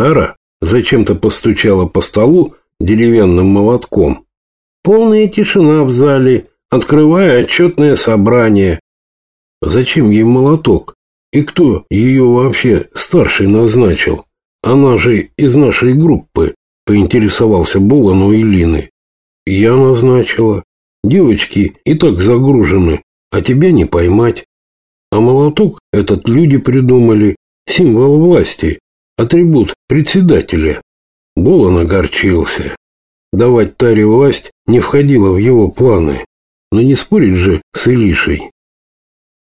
Тара зачем-то постучала по столу деревянным молотком. Полная тишина в зале, открывая отчетное собрание. Зачем ей молоток? И кто ее вообще старший назначил? Она же из нашей группы, поинтересовался Болан у Илины. Я назначила. Девочки и так загружены, а тебя не поймать. А молоток этот люди придумали, символ власти, атрибут председателя. Болон огорчился. Давать Таре власть не входило в его планы, но не спорить же с Илишей.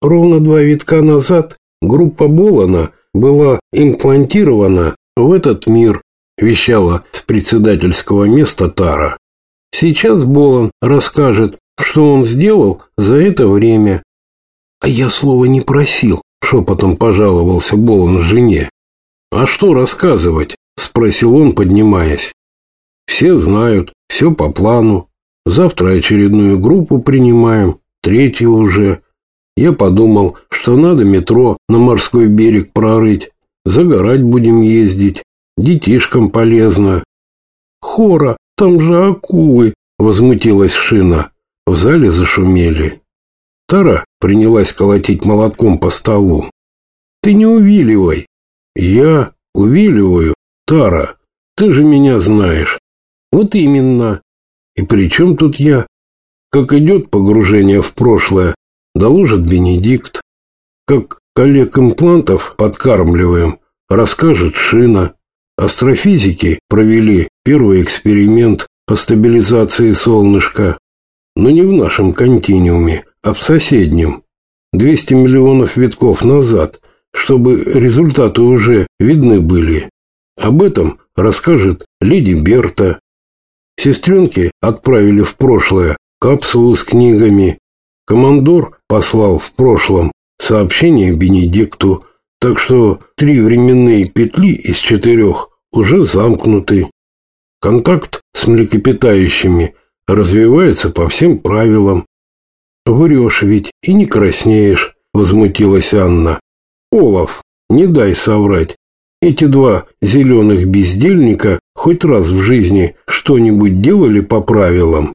Ровно два витка назад группа Болона была имплантирована в этот мир, вещала с председательского места Тара. Сейчас Болон расскажет, что он сделал за это время. А я слова не просил, шепотом пожаловался Болон жене. А что рассказывать? Спросил он, поднимаясь. Все знают, все по плану. Завтра очередную группу принимаем, третью уже. Я подумал, что надо метро на морской берег прорыть. Загорать будем ездить. Детишкам полезно. Хора, там же акулы, возмутилась Шина. В зале зашумели. Тара принялась колотить молотком по столу. Ты не увиливай. Я увиливаю, Тара. Ты же меня знаешь. Вот именно. И при чем тут я? Как идет погружение в прошлое, доложит Бенедикт. Как коллег имплантов подкармливаем, расскажет Шина. Астрофизики провели первый эксперимент по стабилизации солнышка, но не в нашем континууме, а в соседнем. 200 миллионов витков назад, чтобы результаты уже видны были. Об этом расскажет леди Берта. Сестренки отправили в прошлое капсулу с книгами. Командор послал в прошлом сообщение Бенедикту, так что три временные петли из четырех уже замкнуты. Контакт с млекопитающими развивается по всем правилам. Врешь ведь и не краснеешь, возмутилась Анна. Олаф, не дай соврать. Эти два зеленых бездельника хоть раз в жизни что-нибудь делали по правилам.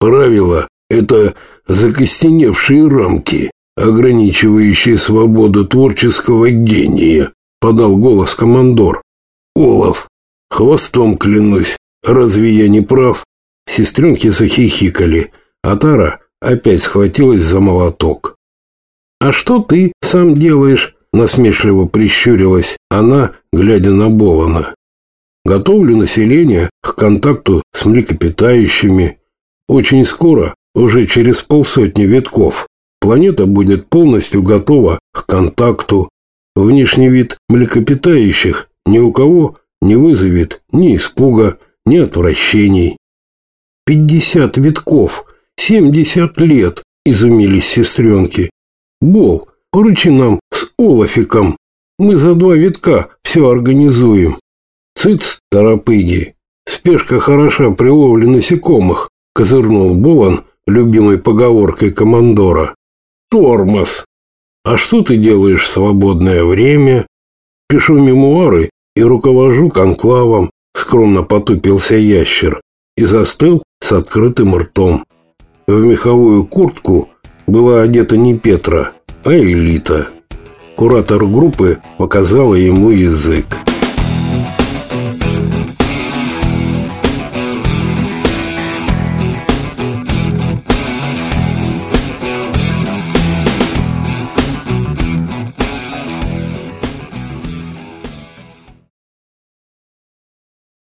Правила – это закостеневшие рамки, ограничивающие свободу творческого гения, подал голос командор. Олаф, хвостом клянусь, разве я не прав? Сестренки захихикали, а Тара опять схватилась за молоток. «А что ты сам делаешь?» Насмешливо прищурилась она, глядя на Болона. «Готовлю население к контакту с млекопитающими. Очень скоро, уже через полсотни витков, планета будет полностью готова к контакту. Внешний вид млекопитающих ни у кого не вызовет ни испуга, ни отвращений. «Пятьдесят витков! Семьдесят лет!» – изумились сестренки. «Бол, поручи нам с Олафиком. Мы за два витка все организуем». «Цыц, торопыги! Спешка хороша при ловле насекомых!» – козырнул Болан любимой поговоркой командора. «Тормоз! А что ты делаешь в свободное время?» «Пишу мемуары и руковожу конклавом», – скромно потупился ящер и застыл с открытым ртом. В меховую куртку была одета не Петра, а Элита. Куратор группы показала ему язык.